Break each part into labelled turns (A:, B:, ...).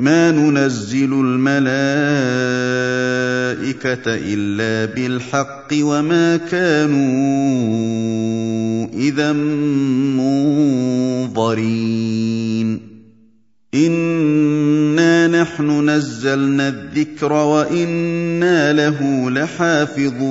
A: ما ننزل الملائكة إلا بالحق وما كانوا إذا منظرين. إنا نحن نزلنا الذكر وإنا له لحافظون.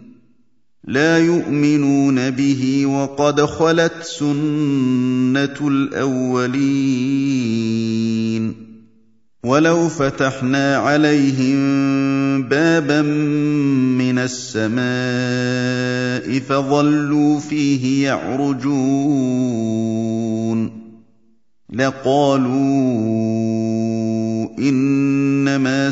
A: لا يؤمنون به وقد خلت سنة الأولين ولو فتحنا عليهم بابا من السماء فظلوا فيه يعرجون لقالوا إنما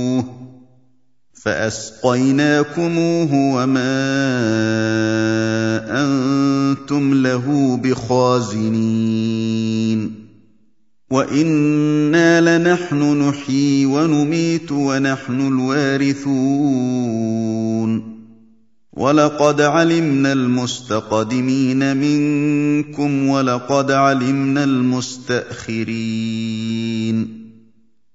A: فأسقيناكموه وما أنتم له بخازنين وإنا لنحن نحيي ونميت ونحن الوارثون ولقد علمنا المستقدمين منكم ولقد علمنا المستأخرين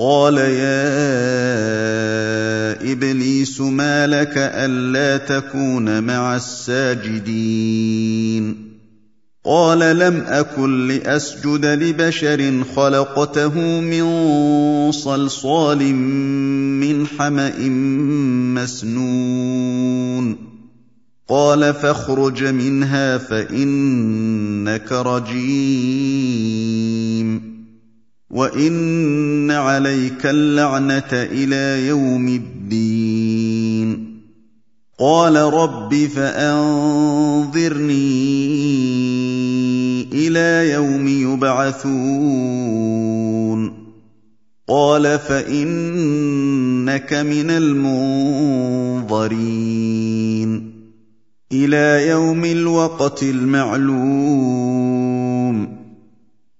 A: قال يا إبليس ما لك ألا تكون مع الساجدين؟ قال لم أكن لأسجد لبشر خلقته من صلصال من حمأ مسنون. قال فاخرج منها فإنك رجيم. وان عليك اللعنه إلى يوم الدين قال رب فانظرني إلى يوم يبعثون قال فإنك من المنظرين إلى يوم الوقت المعلوم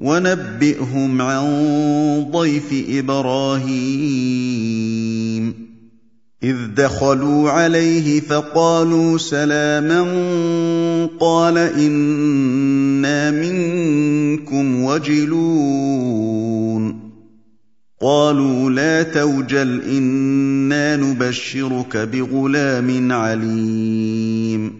A: ونبئهم عن ضيف إبراهيم. إذ دخلوا عليه فقالوا سلاما قال إنا منكم وجلون. قالوا لا توجل إنا نبشرك بغلام عليم.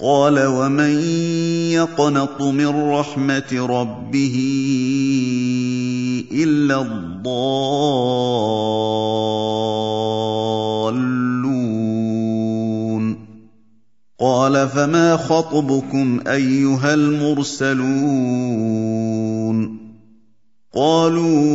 A: قال ومن يقنط من رحمة ربه إلا الضالون. قال فما خطبكم أيها المرسلون؟ قالوا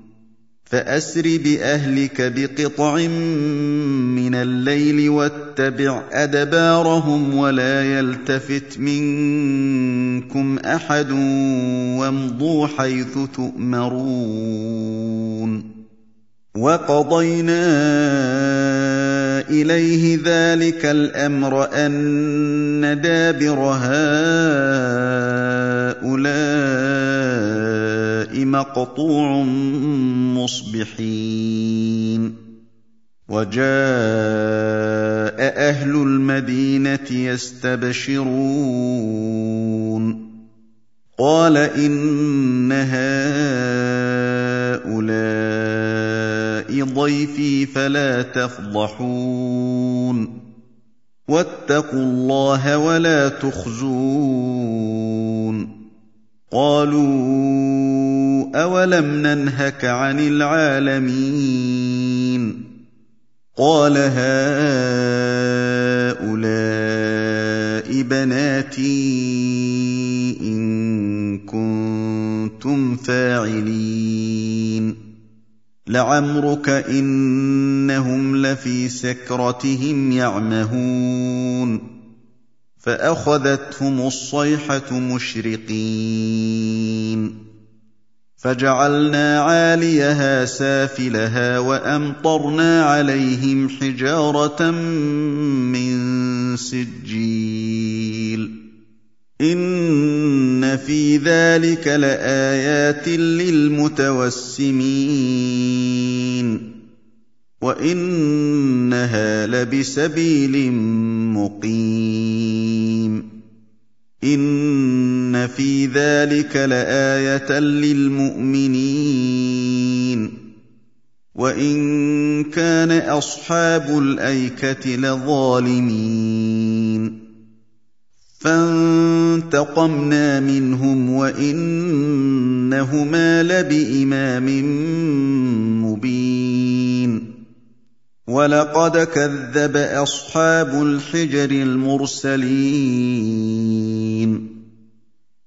A: فأسر بأهلك بقطع من الليل واتبع أدبارهم ولا يلتفت منكم أحد وامضوا حيث تؤمرون وَقَضَيْنَا إِلَيْهِ ذَٰلِكَ الْأَمْرَ أَنَّ دَابِرَ هَٰؤُلَاءِ مَقْطُوعٌ مُّصْبِحِينَ وَجَاءَ أَهْلُ الْمَدِينَةِ يَسْتَبْشِرُونَ قَالَ إِنَّ هَٰؤُلَاءِ ضيفي فلا تفضحون واتقوا الله ولا تخزون قالوا أولم ننهك عن العالمين قال هؤلاء بناتي إن كنتم فاعلين لعمرك إنهم لفي سكرتهم يعمهون فأخذتهم الصيحة مشرقين. فجعلنا عاليها سافلها وأمطرنا عليهم حجارة من سجيل. إِنَّ فِي ذَٰلِكَ لَآيَاتٍ لِّلْمُتَوَسِّمِينَ. وَإِنَّهَا لَبِسَبِيلٍ مُّقِيمٍ إِنَّ فِي ذَٰلِكَ لَآيَةً لِّلْمُؤْمِنِينَ وَإِن كَانَ أَصْحَابُ الْأَيْكَةِ لَظَالِمِينَ فانتقمنا منهم وانهما لبامام مبين ولقد كذب أصحاب الحجر المرسلين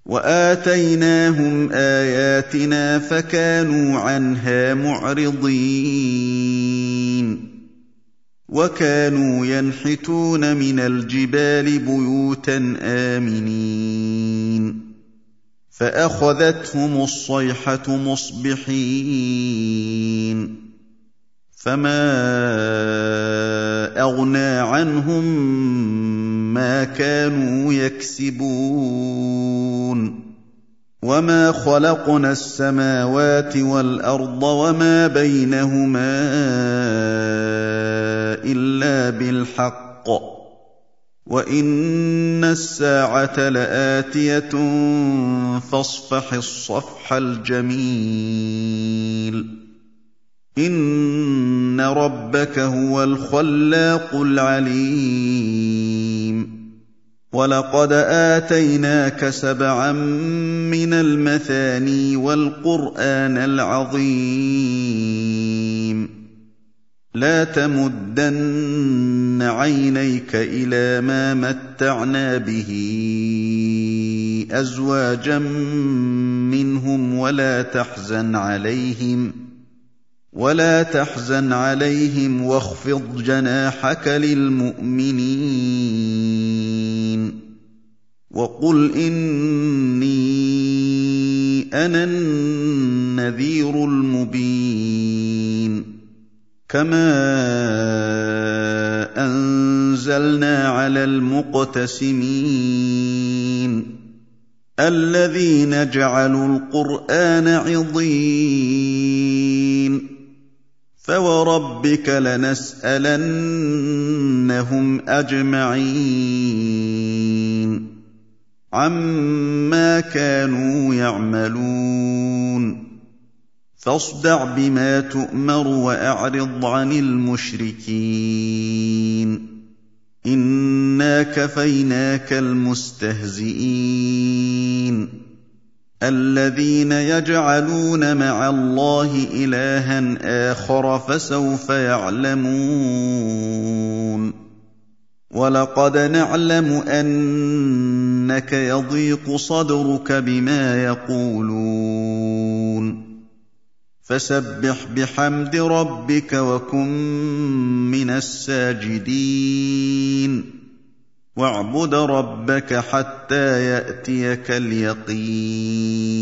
A: وآتيناهم آياتنا فكانوا عنها معرضين وَكَانُوا يَنْحِتُونَ مِنَ الْجِبَالِ بُيُوتًا آمِنِينَ فَأَخَذَتْهُمُ الصَّيْحَةُ مُصْبِحِينَ فَمَا أَغْنَىٰ عَنْهُم مَّا كَانُوا يَكْسِبُونَ وَمَا خَلَقْنَا السَّمَاوَاتِ وَالْأَرْضَ وَمَا بَيْنَهُمَا إِلَّا بِالْحَقِّ وَإِنَّ السَّاعَةَ لَآتِيَةٌ فَاصْفَحِ الصَّفْحَ الْجَمِيلَ إِنَّ رَبَّكَ هُوَ الْخَلَّاقُ الْعَلِيمُ وَلَقَدْ آتَيْنَاكَ سَبْعًا مِّنَ الْمَثَانِي وَالْقُرْآنَ الْعَظِيمَ لَا تَمُدَّنَّ عَيْنَيْكَ إِلَىٰ مَا مَتَّعْنَا بِهِ أَزْوَاجًا مِّنْهُمْ وَلَا تَحْزَنْ عَلَيْهِمْ ولا تحزن عليهم واخفض جناحك للمؤمنين وقل إني أنا النذير المبين كما أنزلنا على المقتسمين الذين جعلوا القرآن عضين فوربك لنسالنهم اجمعين عما كانوا يعملون فاصدع بما تؤمر واعرض عن المشركين انا كفيناك المستهزئين الذين يجعلون مع الله إلها آخر فسوف يعلمون. ولقد نعلم أنك يضيق صدرك بما يقولون. فسبح بحمد ربك وكن من الساجدين. واعبد ربك حتى يأتيك اليقين.